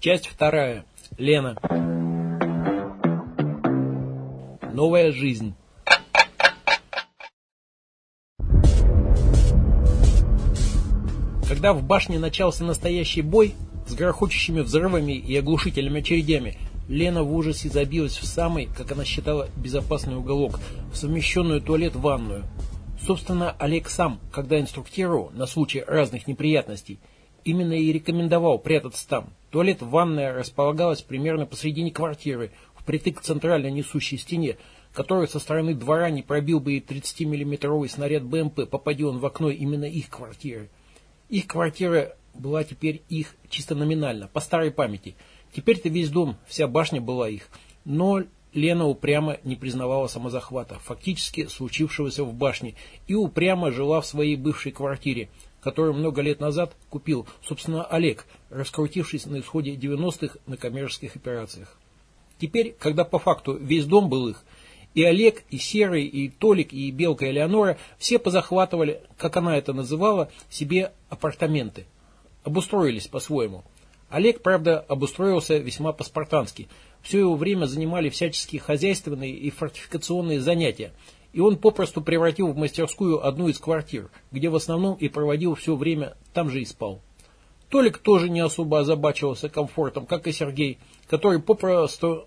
Часть вторая. Лена. Новая жизнь. Когда в башне начался настоящий бой с грохочущими взрывами и оглушительными очередями, Лена в ужасе забилась в самый, как она считала, безопасный уголок, в совмещенную туалет-ванную. Собственно, Олег сам, когда инструктировал на случай разных неприятностей, именно и рекомендовал прятаться там. Туалет-ванная располагалась примерно посредине квартиры, впритык к центральной несущей стене, которую со стороны двора не пробил бы и 30-миллиметровый снаряд БМП, попади он в окно именно их квартиры. Их квартира была теперь их чисто номинально, по старой памяти – Теперь-то весь дом, вся башня была их. Но Лена упрямо не признавала самозахвата, фактически случившегося в башне, и упрямо жила в своей бывшей квартире, которую много лет назад купил, собственно, Олег, раскрутившись на исходе 90-х на коммерческих операциях. Теперь, когда по факту весь дом был их, и Олег, и Серый, и Толик, и Белка Элеонора все позахватывали, как она это называла, себе апартаменты. Обустроились по-своему. Олег, правда, обустроился весьма по-спартански. Все его время занимали всяческие хозяйственные и фортификационные занятия, и он попросту превратил в мастерскую одну из квартир, где в основном и проводил все время, там же и спал. Толик тоже не особо озабачивался комфортом, как и Сергей, который попросту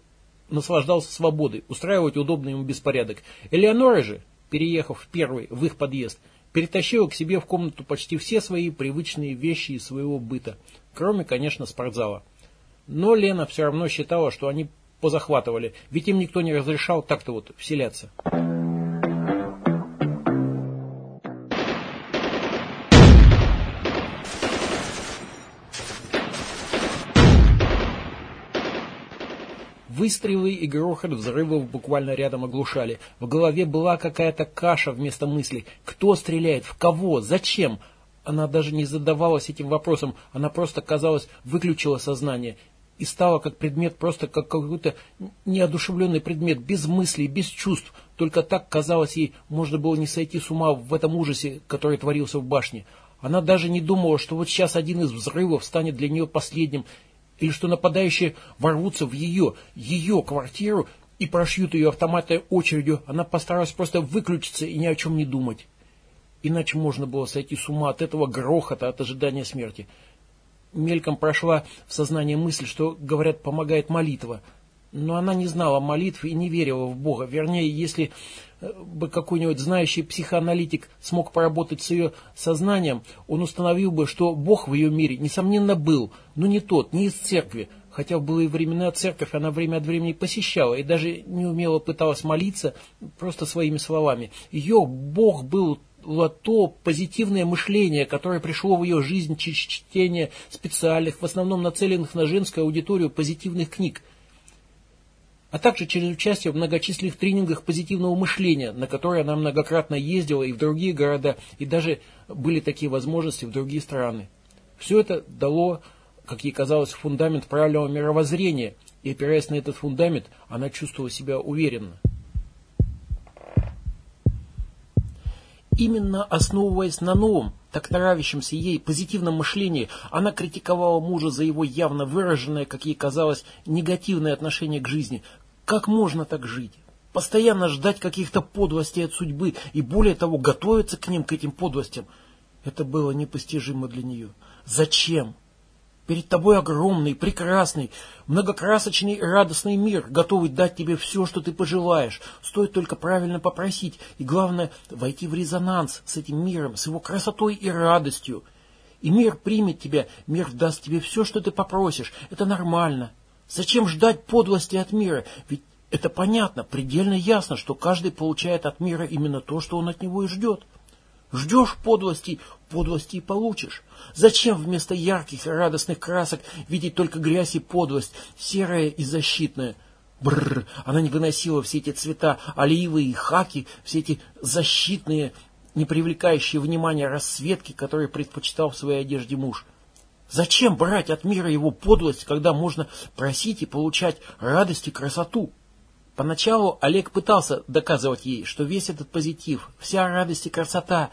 наслаждался свободой, устраивать удобный ему беспорядок. Элеонора же, переехав в первый в их подъезд, перетащила к себе в комнату почти все свои привычные вещи из своего быта, Кроме, конечно, спортзала. Но Лена все равно считала, что они позахватывали, ведь им никто не разрешал так-то вот вселяться. Выстрелы и грохот взрывов буквально рядом оглушали. В голове была какая-то каша вместо мыслей. Кто стреляет? В кого? Зачем? Она даже не задавалась этим вопросом, она просто, казалось, выключила сознание и стала как предмет, просто как какой-то неодушевленный предмет, без мыслей, без чувств. Только так, казалось ей, можно было не сойти с ума в этом ужасе, который творился в башне. Она даже не думала, что вот сейчас один из взрывов станет для нее последним, или что нападающие ворвутся в ее, ее квартиру и прошьют ее автоматной очередью. Она постаралась просто выключиться и ни о чем не думать. Иначе можно было сойти с ума от этого грохота, от ожидания смерти. Мельком прошла в сознание мысль, что, говорят, помогает молитва. Но она не знала молитв и не верила в Бога. Вернее, если бы какой-нибудь знающий психоаналитик смог поработать с ее сознанием, он установил бы, что Бог в ее мире, несомненно, был, но не тот, не из церкви. Хотя в былые времена церковь она время от времени посещала и даже неумело пыталась молиться просто своими словами. Ее Бог был то позитивное мышление, которое пришло в ее жизнь через чтение специальных, в основном нацеленных на женскую аудиторию позитивных книг, а также через участие в многочисленных тренингах позитивного мышления, на которые она многократно ездила и в другие города, и даже были такие возможности в другие страны. Все это дало, как ей казалось, фундамент правильного мировоззрения, и опираясь на этот фундамент, она чувствовала себя уверенно. Именно основываясь на новом, так нравящемся ей позитивном мышлении, она критиковала мужа за его явно выраженное, как ей казалось, негативное отношение к жизни. Как можно так жить? Постоянно ждать каких-то подлостей от судьбы и более того готовиться к ним, к этим подлостям. Это было непостижимо для нее. Зачем? Перед тобой огромный, прекрасный, многокрасочный и радостный мир, готовый дать тебе все, что ты пожелаешь. Стоит только правильно попросить, и главное, войти в резонанс с этим миром, с его красотой и радостью. И мир примет тебя, мир даст тебе все, что ты попросишь. Это нормально. Зачем ждать подлости от мира? Ведь это понятно, предельно ясно, что каждый получает от мира именно то, что он от него и ждет. Ждешь подлости, подлости и получишь. Зачем вместо ярких и радостных красок видеть только грязь и подлость, серая и защитная? Бррр, она не выносила все эти цвета, оливы и хаки, все эти защитные, не привлекающие внимания расцветки, которые предпочитал в своей одежде муж. Зачем брать от мира его подлость, когда можно просить и получать радость и красоту? Поначалу Олег пытался доказывать ей, что весь этот позитив, вся радость и красота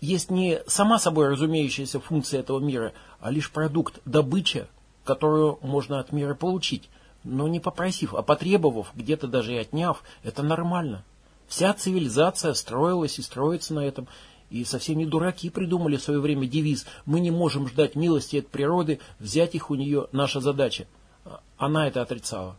есть не сама собой разумеющаяся функция этого мира, а лишь продукт, добыча, которую можно от мира получить. Но не попросив, а потребовав, где-то даже и отняв, это нормально. Вся цивилизация строилась и строится на этом. И совсем не дураки придумали в свое время девиз «Мы не можем ждать милости от природы, взять их у нее – наша задача». Она это отрицала.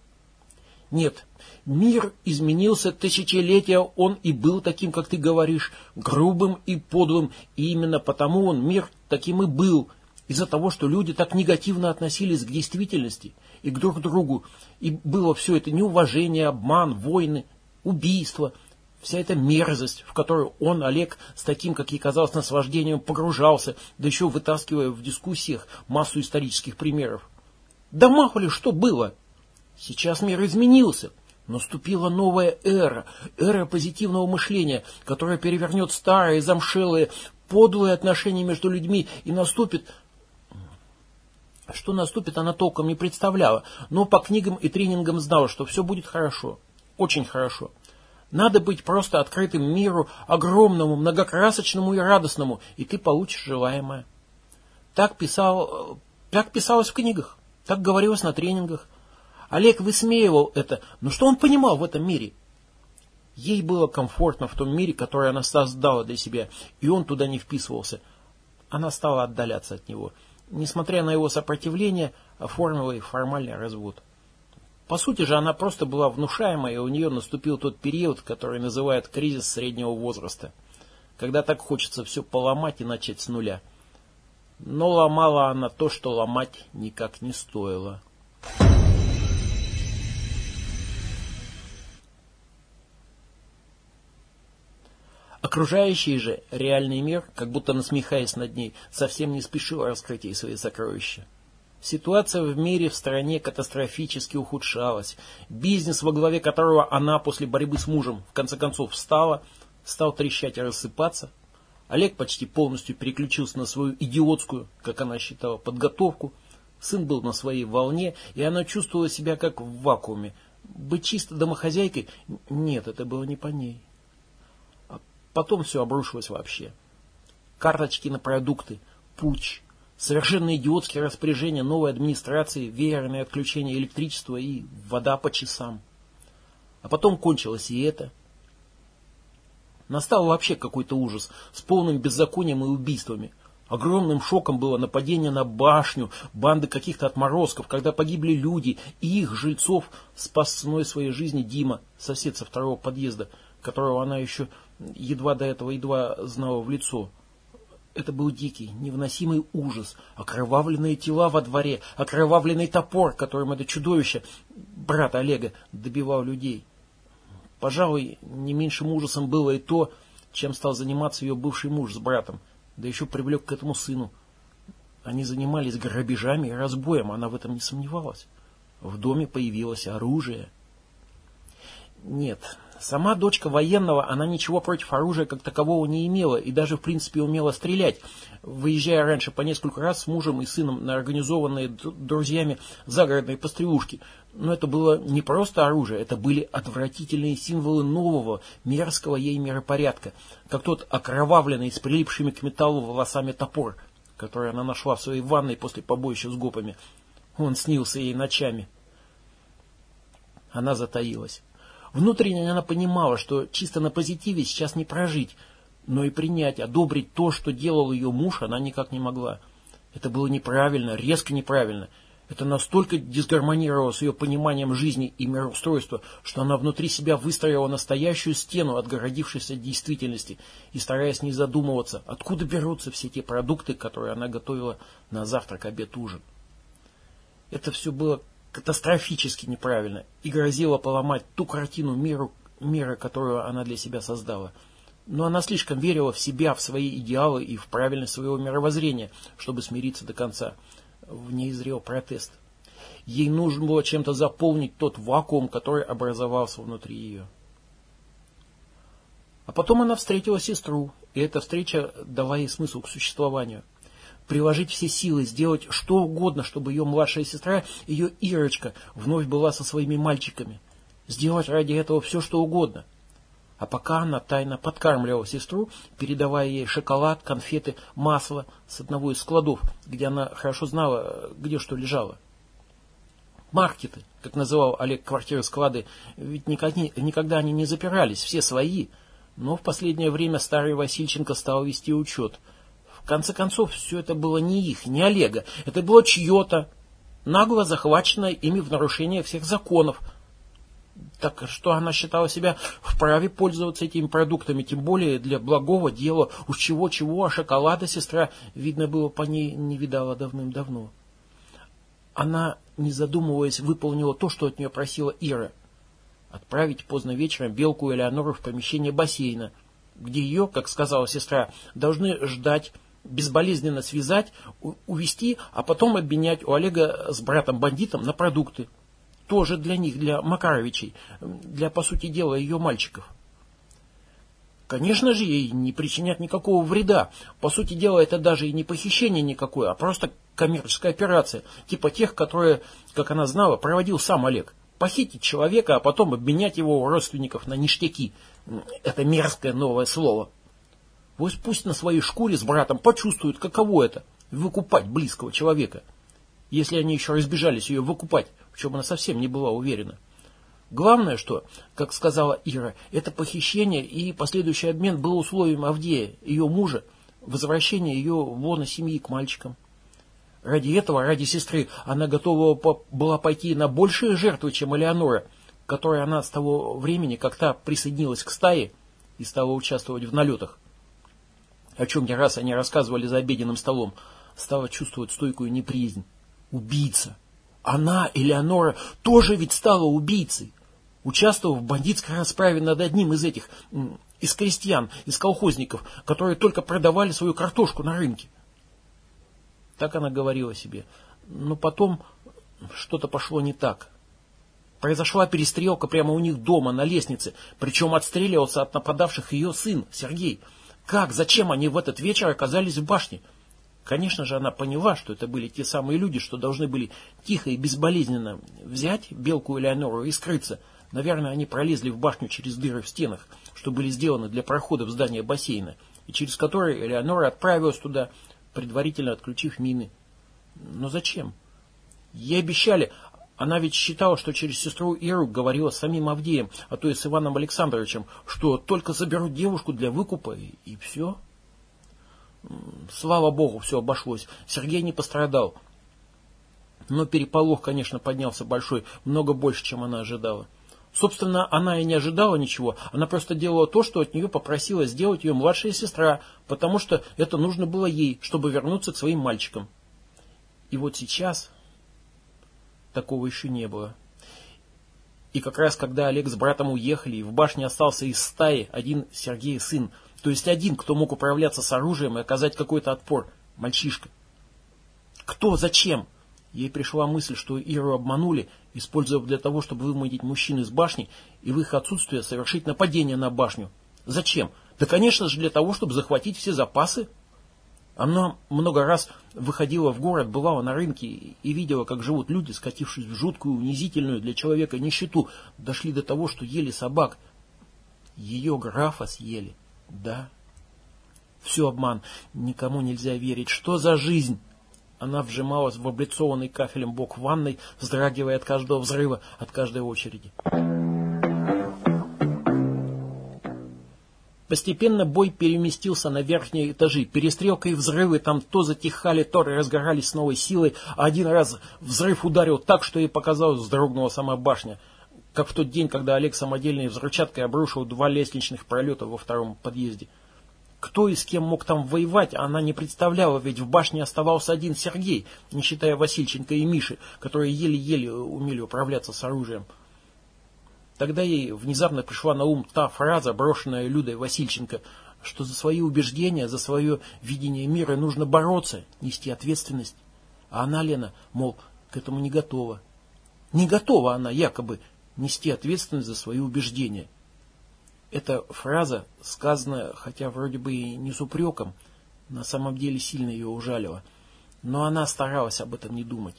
Нет, мир изменился тысячелетия, он и был таким, как ты говоришь, грубым и подлым, и именно потому он, мир, таким и был, из-за того, что люди так негативно относились к действительности и к друг другу, и было все это неуважение, обман, войны, убийства, вся эта мерзость, в которую он, Олег, с таким, как ей казалось, наслаждением погружался, да еще вытаскивая в дискуссиях массу исторических примеров. Да мало ли что было! Сейчас мир изменился. Наступила новая эра, эра позитивного мышления, которая перевернет старые, замшелые, подлые отношения между людьми и наступит... Что наступит, она толком не представляла, но по книгам и тренингам знала, что все будет хорошо, очень хорошо. Надо быть просто открытым миру, огромному, многокрасочному и радостному, и ты получишь желаемое. Так, писал, так писалось в книгах, так говорилось на тренингах. Олег высмеивал это, но что он понимал в этом мире? Ей было комфортно в том мире, который она создала для себя, и он туда не вписывался. Она стала отдаляться от него. Несмотря на его сопротивление, оформила и формальный развод. По сути же, она просто была внушаемой, и у нее наступил тот период, который называют кризис среднего возраста. Когда так хочется все поломать и начать с нуля. Но ломала она то, что ломать никак не стоило. Окружающий же реальный мир, как будто насмехаясь над ней, совсем не спешил раскрыть ей свои сокровища. Ситуация в мире в стране катастрофически ухудшалась. Бизнес, во главе которого она после борьбы с мужем в конце концов встала, стал трещать и рассыпаться. Олег почти полностью переключился на свою идиотскую, как она считала, подготовку. Сын был на своей волне, и она чувствовала себя как в вакууме. Быть чисто домохозяйкой? Нет, это было не по ней. Потом все обрушилось вообще. Карточки на продукты, путь, совершенно идиотские распоряжения новой администрации, веерное отключение электричества и вода по часам. А потом кончилось и это. Настал вообще какой-то ужас с полным беззаконием и убийствами. Огромным шоком было нападение на башню, банды каких-то отморозков, когда погибли люди, и их жильцов спас ценой своей жизни Дима, сосед со второго подъезда, которого она еще едва до этого едва знала в лицо. Это был дикий, невыносимый ужас. Окровавленные тела во дворе, окровавленный топор, которым это чудовище, брат Олега, добивал людей. Пожалуй, не меньшим ужасом было и то, чем стал заниматься ее бывший муж с братом, да еще привлек к этому сыну. Они занимались грабежами и разбоем, она в этом не сомневалась. В доме появилось оружие. Нет, Сама дочка военного, она ничего против оружия как такового не имела и даже в принципе умела стрелять, выезжая раньше по несколько раз с мужем и сыном на организованные друзьями загородные пострелушки. Но это было не просто оружие, это были отвратительные символы нового, мерзкого ей миропорядка, как тот окровавленный с прилипшими к металлу волосами топор, который она нашла в своей ванной после побоища с гопами. Он снился ей ночами. Она затаилась. Внутренне она понимала, что чисто на позитиве сейчас не прожить, но и принять, одобрить то, что делал ее муж, она никак не могла. Это было неправильно, резко неправильно. Это настолько дисгармонировало с ее пониманием жизни и мироустройства, что она внутри себя выстроила настоящую стену, отгородившейся от действительности, и стараясь не задумываться, откуда берутся все те продукты, которые она готовила на завтрак, обед, ужин. Это все было катастрофически неправильно и грозила поломать ту картину миру, мира, которую она для себя создала. Но она слишком верила в себя, в свои идеалы и в правильность своего мировоззрения, чтобы смириться до конца. В ней зрел протест. Ей нужно было чем-то заполнить тот вакуум, который образовался внутри ее. А потом она встретила сестру, и эта встреча дала ей смысл к существованию – приложить все силы, сделать что угодно, чтобы ее младшая сестра, ее Ирочка, вновь была со своими мальчиками. Сделать ради этого все, что угодно. А пока она тайно подкармливала сестру, передавая ей шоколад, конфеты, масло с одного из складов, где она хорошо знала, где что лежало. Маркеты, как называл Олег квартиры-склады, ведь никогда, никогда они не запирались, все свои. Но в последнее время старый Васильченко стал вести учет. Конце концов, все это было не их, не Олега. Это было чье-то, нагло захваченное ими в нарушение всех законов. Так что она считала себя вправе пользоваться этими продуктами, тем более для благого дела. Уж чего-чего, а шоколада сестра, видно было, по ней не видала давным-давно. Она, не задумываясь, выполнила то, что от нее просила Ира. Отправить поздно вечером Белку и Элеонору в помещение бассейна, где ее, как сказала сестра, должны ждать, безболезненно связать, увести, а потом обменять у Олега с братом-бандитом на продукты. Тоже для них, для Макаровичей, для, по сути дела, ее мальчиков. Конечно же, ей не причинят никакого вреда. По сути дела, это даже и не похищение никакое, а просто коммерческая операция, типа тех, которые, как она знала, проводил сам Олег. Похитить человека, а потом обменять его у родственников на ништяки. Это мерзкое новое слово. Вот пусть на своей шкуре с братом почувствуют, каково это – выкупать близкого человека. Если они еще разбежались ее выкупать, в чем она совсем не была уверена. Главное, что, как сказала Ира, это похищение и последующий обмен был условием Авдея, ее мужа, возвращения ее в лоно семьи к мальчикам. Ради этого, ради сестры, она готова была пойти на большие жертвы, чем Элеонора, которой она с того времени, как та присоединилась к стае и стала участвовать в налетах, о чем не раз они рассказывали за обеденным столом, стала чувствовать стойкую неприязнь. Убийца. Она, Элеонора, тоже ведь стала убийцей. Участвовав в бандитской расправе над одним из этих, из крестьян, из колхозников, которые только продавали свою картошку на рынке. Так она говорила себе. Но потом что-то пошло не так. Произошла перестрелка прямо у них дома, на лестнице. Причем отстреливался от нападавших ее сын, Сергей. Как, зачем они в этот вечер оказались в башне? Конечно же, она поняла, что это были те самые люди, что должны были тихо и безболезненно взять Белку и Леонору и скрыться. Наверное, они пролезли в башню через дыры в стенах, что были сделаны для прохода в здание бассейна, и через которые Элеонора отправилась туда, предварительно отключив мины. Но зачем? Ей обещали, она ведь считала, что через сестру Иру говорила с самим Авдеем, а то и с Иваном Александровичем, что только заберут девушку для выкупа, и, и все. Слава богу, все обошлось. Сергей не пострадал. Но переполох, конечно, поднялся большой, много больше, чем она ожидала. Собственно, она и не ожидала ничего, она просто делала то, что от нее попросила сделать ее младшая сестра, потому что это нужно было ей, чтобы вернуться к своим мальчикам. И вот сейчас такого еще не было. И как раз когда Олег с братом уехали, и в башне остался из стаи один Сергей сын, то есть один, кто мог управляться с оружием и оказать какой-то отпор, мальчишка. Кто, зачем? Ей пришла мысль, что Иру обманули, используя для того, чтобы выманить мужчин из башни и в их отсутствие совершить нападение на башню. Зачем? Да, конечно же, для того, чтобы захватить все запасы. Она много раз выходила в город, бывала на рынке и видела, как живут люди, скатившись в жуткую, унизительную для человека нищету, дошли до того, что ели собак. Ее графа съели. Да. Все обман. Никому нельзя верить. Что за жизнь? Она вжималась в облицованный кафелем бок ванной, вздрагивая от каждого взрыва, от каждой очереди. Постепенно бой переместился на верхние этажи. Перестрелка и взрывы там то затихали, то разгорались с новой силой. А один раз взрыв ударил так, что ей показалось, вздрогнула сама башня. Как в тот день, когда Олег самодельной взрывчаткой обрушил два лестничных пролета во втором подъезде. Кто и с кем мог там воевать, она не представляла, ведь в башне оставался один Сергей, не считая Васильченко и Миши, которые еле-еле умели управляться с оружием. Тогда ей внезапно пришла на ум та фраза, брошенная Людой Васильченко, что за свои убеждения, за свое видение мира нужно бороться, нести ответственность. А она, Лена, мол, к этому не готова. Не готова она, якобы, нести ответственность за свои убеждения. Эта фраза, сказанная, хотя вроде бы и не с упреком, на самом деле сильно ее ужалила. Но она старалась об этом не думать.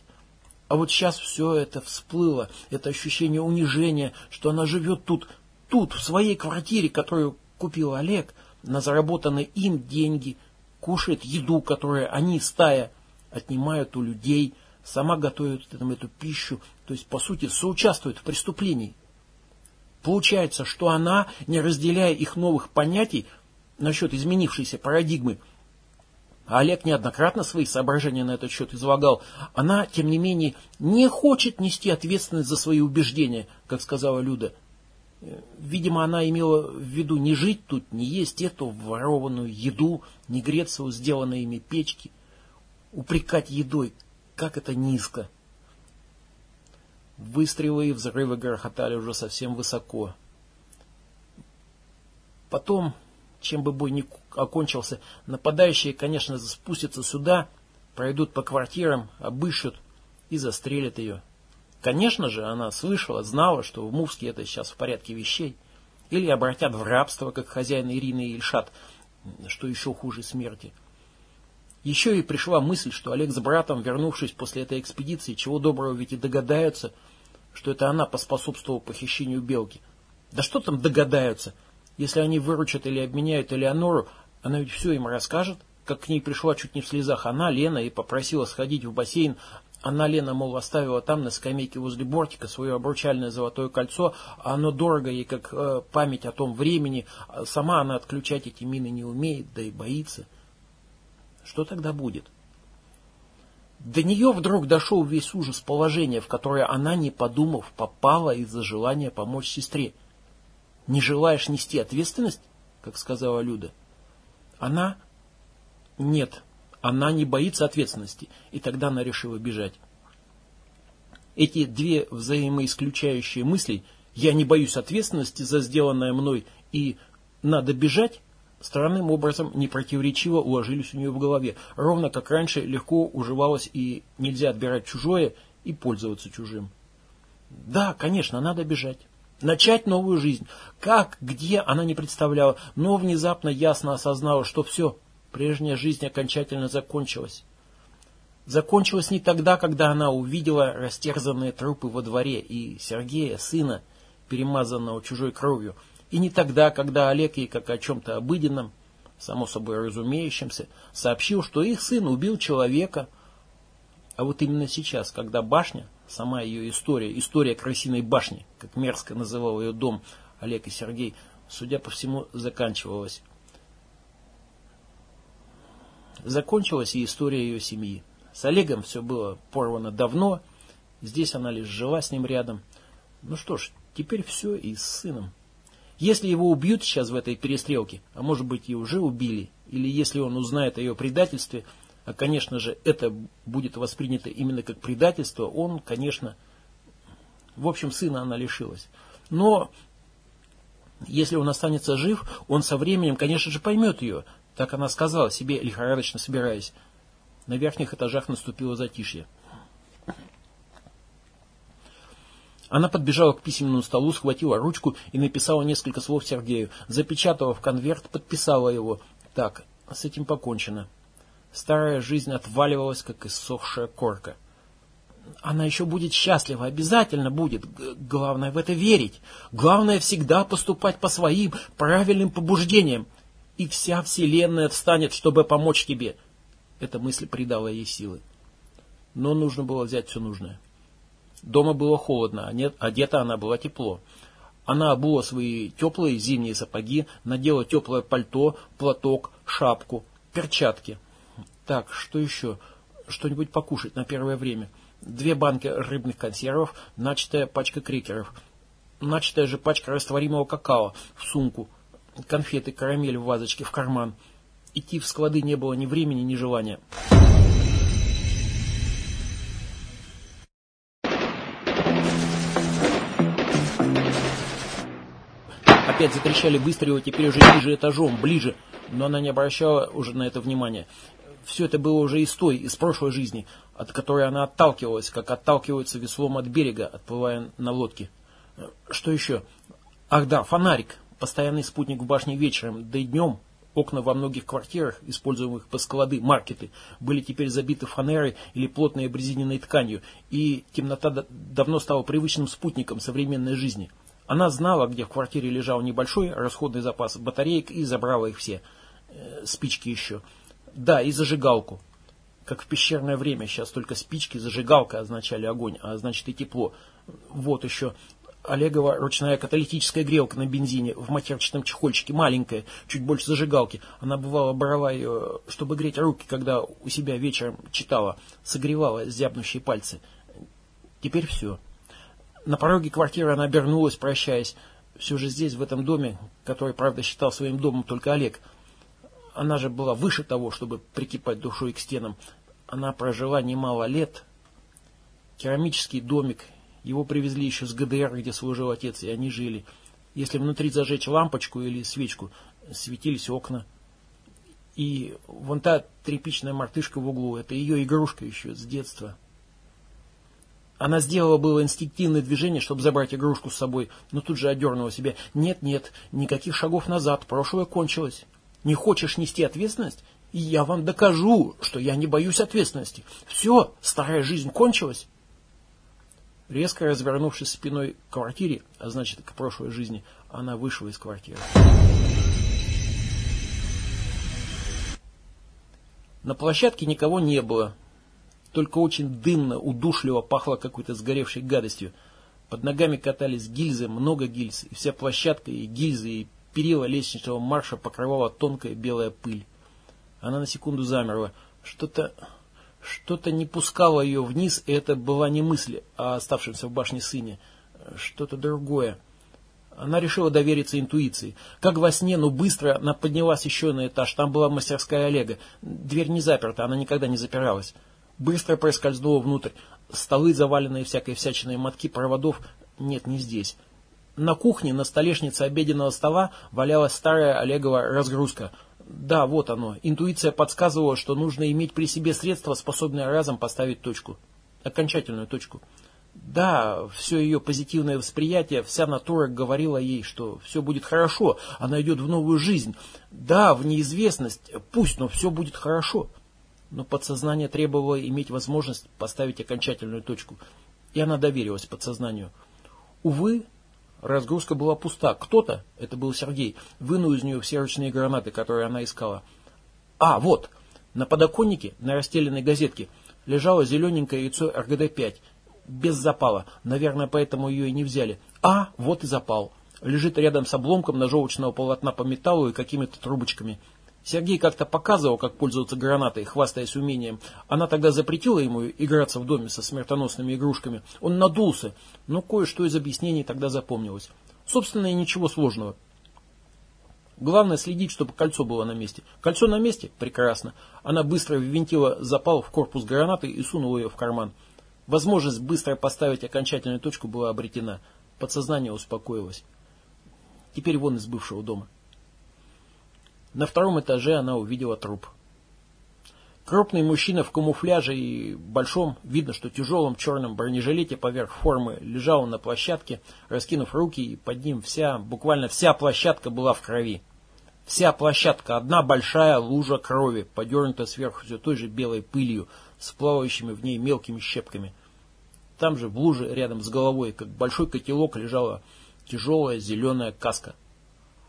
А вот сейчас все это всплыло, это ощущение унижения, что она живет тут, тут, в своей квартире, которую купил Олег, на заработанные им деньги, кушает еду, которую они, стая, отнимают у людей, сама готовит им эту пищу, то есть, по сути, соучаствует в преступлении. Получается, что она, не разделяя их новых понятий насчет изменившейся парадигмы, а Олег неоднократно свои соображения на этот счет излагал, она, тем не менее, не хочет нести ответственность за свои убеждения, как сказала Люда. Видимо, она имела в виду не жить тут, не есть эту ворованную еду, не греться у сделанной ими печки, упрекать едой, как это низко. Выстрелы и взрывы грохотали уже совсем высоко. Потом, чем бы бой ни окончился, нападающие, конечно, спустятся сюда, пройдут по квартирам, обыщут и застрелят ее. Конечно же, она слышала, знала, что в Мувске это сейчас в порядке вещей. Или обратят в рабство, как хозяин Ирины и Ильшат, что еще хуже смерти. Еще и пришла мысль, что Олег с братом, вернувшись после этой экспедиции, чего доброго ведь и догадаются, что это она поспособствовала похищению Белки. Да что там догадаются? Если они выручат или обменяют Элеонору, она ведь все им расскажет, как к ней пришла чуть не в слезах она, Лена, и попросила сходить в бассейн. Она, Лена, мол, оставила там на скамейке возле бортика свое обручальное золотое кольцо, а оно дорого ей, как э, память о том времени. Сама она отключать эти мины не умеет, да и боится. Что тогда будет? До нее вдруг дошел весь ужас положения, в которое она, не подумав, попала из-за желания помочь сестре. Не желаешь нести ответственность, как сказала Люда? Она? Нет, она не боится ответственности, и тогда она решила бежать. Эти две взаимоисключающие мысли «я не боюсь ответственности за сделанное мной» и «надо бежать» странным образом непротиворечиво уложились у нее в голове, ровно как раньше легко уживалось и нельзя отбирать чужое и пользоваться чужим. Да, конечно, надо бежать. Начать новую жизнь. Как, где, она не представляла, но внезапно ясно осознала, что все, прежняя жизнь окончательно закончилась. Закончилась не тогда, когда она увидела растерзанные трупы во дворе и Сергея, сына, перемазанного чужой кровью, и не тогда, когда Олег ей, как о чем-то обыденном, само собой разумеющемся, сообщил, что их сын убил человека. А вот именно сейчас, когда башня, сама ее история, история крысиной башни, как мерзко называл ее дом Олег и Сергей, судя по всему, заканчивалась. Закончилась и история ее семьи. С Олегом все было порвано давно, здесь она лишь жила с ним рядом. Ну что ж, теперь все и с сыном. Если его убьют сейчас в этой перестрелке, а может быть и уже убили, или если он узнает о ее предательстве, а, конечно же, это будет воспринято именно как предательство, он, конечно, в общем, сына она лишилась. Но если он останется жив, он со временем, конечно же, поймет ее. Так она сказала себе, лихорадочно собираясь. На верхних этажах наступило затишье. Она подбежала к письменному столу, схватила ручку и написала несколько слов Сергею. Запечатала в конверт, подписала его. Так, с этим покончено. Старая жизнь отваливалась, как иссохшая корка. Она еще будет счастлива, обязательно будет. Главное в это верить. Главное всегда поступать по своим правильным побуждениям. И вся вселенная встанет, чтобы помочь тебе. Эта мысль придала ей силы. Но нужно было взять все нужное. Дома было холодно, а одета она была тепло. Она обула свои теплые зимние сапоги, надела теплое пальто, платок, шапку, перчатки. Так, что еще? Что-нибудь покушать на первое время. Две банки рыбных консервов, начатая пачка крекеров. Начатая же пачка растворимого какао в сумку. Конфеты, карамель в вазочке в карман. Идти в склады не было ни времени, ни желания. Опять затрещали выстрелы, теперь уже ниже этажом, ближе. Но она не обращала уже на это внимания. Все это было уже из той, из прошлой жизни, от которой она отталкивалась, как отталкивается веслом от берега, отплывая на лодке. Что еще? Ах да, фонарик. Постоянный спутник в башне вечером, да и днем. Окна во многих квартирах, используемых по склады, маркеты, были теперь забиты фанерой или плотной обрезиненной тканью, и темнота давно стала привычным спутником современной жизни. Она знала, где в квартире лежал небольшой расходный запас батареек и забрала их все. Э, спички еще. Да, и зажигалку. как в пещерное время. Сейчас только спички, зажигалка означали огонь, а значит и тепло. Вот еще Олегова ручная каталитическая грелка на бензине в матерчатом чехольчике, маленькая, чуть больше зажигалки. Она бывала брала ее, чтобы греть руки, когда у себя вечером читала, согревала зябнущие пальцы. Теперь все. На пороге квартиры она обернулась, прощаясь. Все же здесь, в этом доме, который, правда, считал своим домом только Олег. Она же была выше того, чтобы прикипать душой к стенам. Она прожила немало лет. Керамический домик, его привезли еще с ГДР, где служил отец, и они жили. Если внутри зажечь лампочку или свечку, светились окна. И вон та тряпичная мартышка в углу, это ее игрушка еще с детства. Она сделала было инстинктивное движение, чтобы забрать игрушку с собой, но тут же одернула себя. Нет, нет, никаких шагов назад, прошлое кончилось. Не хочешь нести ответственность? И я вам докажу, что я не боюсь ответственности. Все, старая жизнь кончилась. Резко развернувшись спиной к квартире, а значит к прошлой жизни, она вышла из квартиры. На площадке никого не было. Только очень дымно, удушливо пахло какой-то сгоревшей гадостью. Под ногами катались гильзы, много гильз, и вся площадка, и гильзы, и перила лестничного марша покрывала тонкая белая пыль. Она на секунду замерла. Что-то что-то не пускало ее вниз, и это была не мысль о оставшемся в башне сыне. Что-то другое. Она решила довериться интуиции. Как во сне, но быстро она поднялась еще на этаж. Там была мастерская Олега. Дверь не заперта, она никогда не запиралась. Быстро проскользнула внутрь. Столы, заваленные всякой всячиной мотки проводов, нет, не здесь. На кухне, на столешнице обеденного стола валялась старая Олегова разгрузка – да, вот оно. Интуиция подсказывала, что нужно иметь при себе средства, способные разом поставить точку. Окончательную точку. Да, все ее позитивное восприятие, вся натура говорила ей, что все будет хорошо, она идет в новую жизнь. Да, в неизвестность, пусть, но все будет хорошо. Но подсознание требовало иметь возможность поставить окончательную точку. И она доверилась подсознанию. Увы, Разгрузка была пуста. Кто-то, это был Сергей, вынул из нее все ручные гранаты, которые она искала. А, вот, на подоконнике, на расстеленной газетке, лежало зелененькое яйцо РГД-5, без запала. Наверное, поэтому ее и не взяли. А, вот и запал. Лежит рядом с обломком ножовочного полотна по металлу и какими-то трубочками. Сергей как-то показывал, как пользоваться гранатой, хвастаясь умением. Она тогда запретила ему играться в доме со смертоносными игрушками. Он надулся, но кое-что из объяснений тогда запомнилось. Собственно, и ничего сложного. Главное следить, чтобы кольцо было на месте. Кольцо на месте? Прекрасно. Она быстро ввинтила запал в корпус гранаты и сунула ее в карман. Возможность быстро поставить окончательную точку была обретена. Подсознание успокоилось. Теперь вон из бывшего дома. На втором этаже она увидела труп. Крупный мужчина в камуфляже и большом, видно, что тяжелом черном бронежилете поверх формы, лежал на площадке, раскинув руки, и под ним вся, буквально вся площадка была в крови. Вся площадка, одна большая лужа крови, подернута сверху все той же белой пылью, с плавающими в ней мелкими щепками. Там же в луже, рядом с головой, как большой котелок, лежала тяжелая зеленая каска.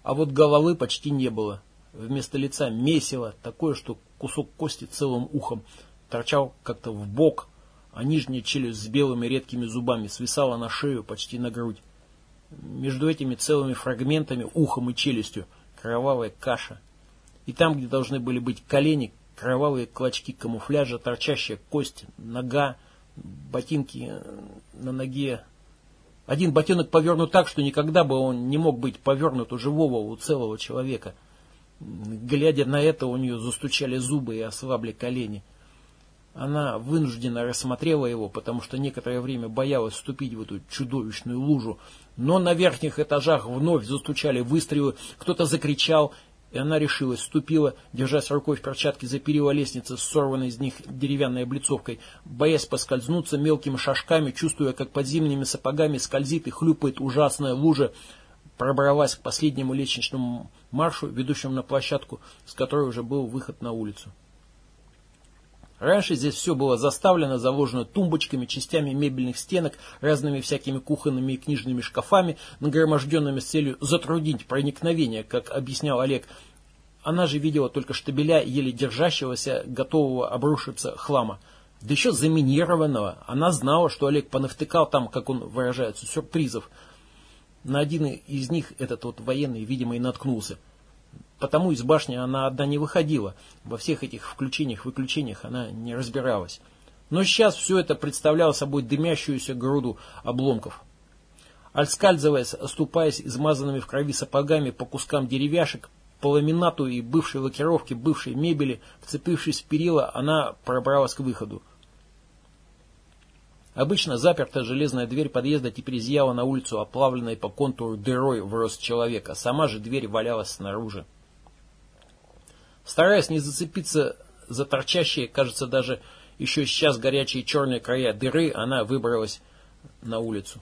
А вот головы почти не было. Вместо лица месиво, такое, что кусок кости целым ухом торчал как-то в бок, а нижняя челюсть с белыми редкими зубами свисала на шею почти на грудь. Между этими целыми фрагментами, ухом и челюстью, кровавая каша. И там, где должны были быть колени, кровавые клочки камуфляжа, торчащая кость, нога, ботинки на ноге. Один ботинок повернут так, что никогда бы он не мог быть повернут у живого, у целого человека. Глядя на это, у нее застучали зубы и ослабли колени. Она вынужденно рассмотрела его, потому что некоторое время боялась вступить в эту чудовищную лужу. Но на верхних этажах вновь застучали выстрелы, кто-то закричал, и она решилась, ступила, держась рукой в перчатке за перила лестницы с сорванной из них деревянной облицовкой, боясь поскользнуться мелкими шажками, чувствуя, как под зимними сапогами скользит и хлюпает ужасная лужа, пробралась к последнему лестничному маршу, ведущему на площадку, с которой уже был выход на улицу. Раньше здесь все было заставлено, заложено тумбочками, частями мебельных стенок, разными всякими кухонными и книжными шкафами, нагроможденными с целью затруднить проникновение, как объяснял Олег. Она же видела только штабеля еле держащегося, готового обрушиться хлама. Да еще заминированного. Она знала, что Олег понавтыкал там, как он выражается, сюрпризов. На один из них этот вот военный, видимо, и наткнулся. Потому из башни она одна не выходила. Во всех этих включениях-выключениях она не разбиралась. Но сейчас все это представляло собой дымящуюся груду обломков. Альскальзываясь, оступаясь измазанными в крови сапогами по кускам деревяшек, по ламинату и бывшей лакировке бывшей мебели, вцепившись в перила, она пробралась к выходу. Обычно запертая железная дверь подъезда теперь изъяла на улицу оплавленной по контуру дырой в рост человека. Сама же дверь валялась снаружи. Стараясь не зацепиться за торчащие, кажется, даже еще сейчас горячие черные края дыры, она выбралась на улицу.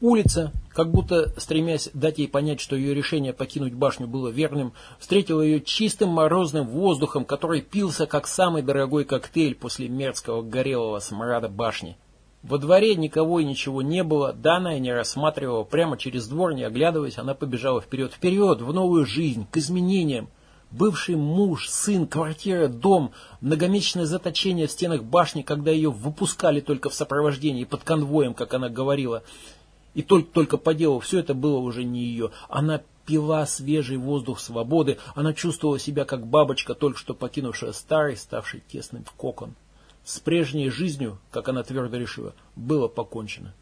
Улица, как будто стремясь дать ей понять, что ее решение покинуть башню было верным, встретила ее чистым морозным воздухом, который пился как самый дорогой коктейль после мерзкого горелого смрада башни. Во дворе никого и ничего не было, Дана не рассматривала, прямо через двор, не оглядываясь, она побежала вперед, вперед, в новую жизнь, к изменениям. Бывший муж, сын, квартира, дом, многомесячное заточение в стенах башни, когда ее выпускали только в сопровождении, под конвоем, как она говорила – и только, только по делу все это было уже не ее. Она пила свежий воздух свободы, она чувствовала себя как бабочка, только что покинувшая старый, ставший тесным кокон. С прежней жизнью, как она твердо решила, было покончено.